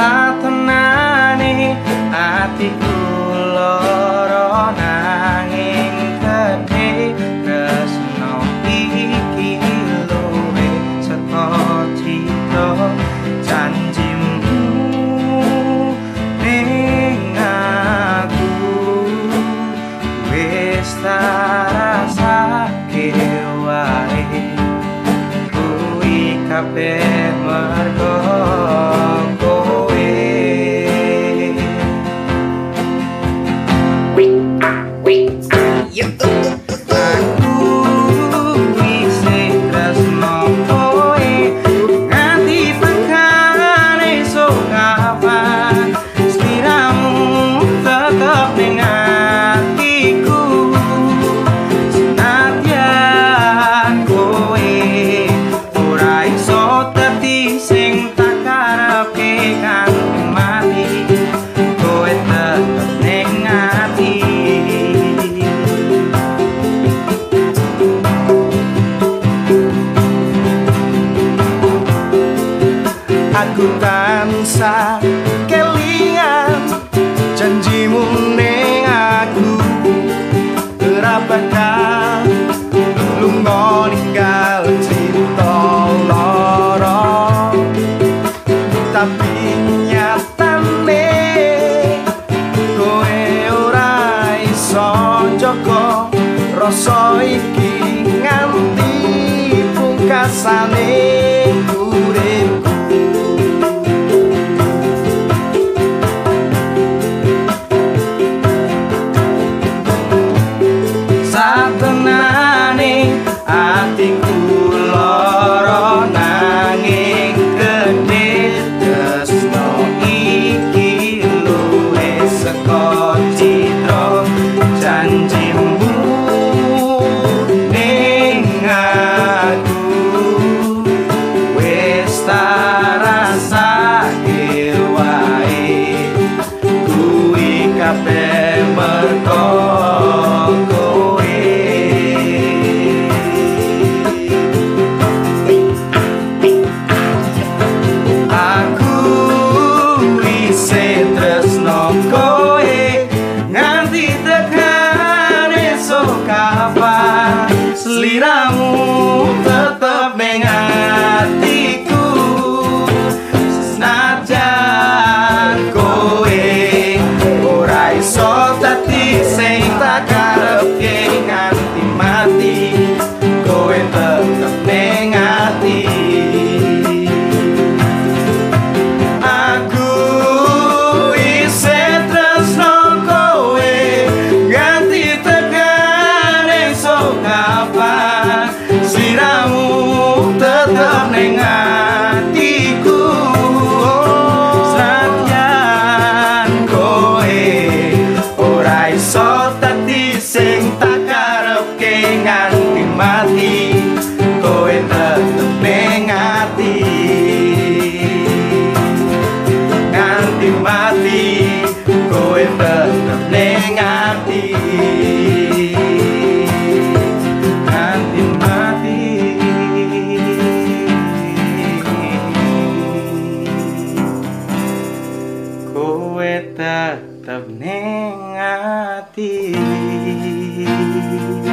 tenani atiku loro nanging kene resno iki luwe seko cito janjimu ning aku wis rasa kewai kuwi kabeh mergo aku tansah kelingan janjimu ning aku. Berapakah lumba ninggal cinta loro tapi Rasa iki nganti pungkasane ku. 战争。ti.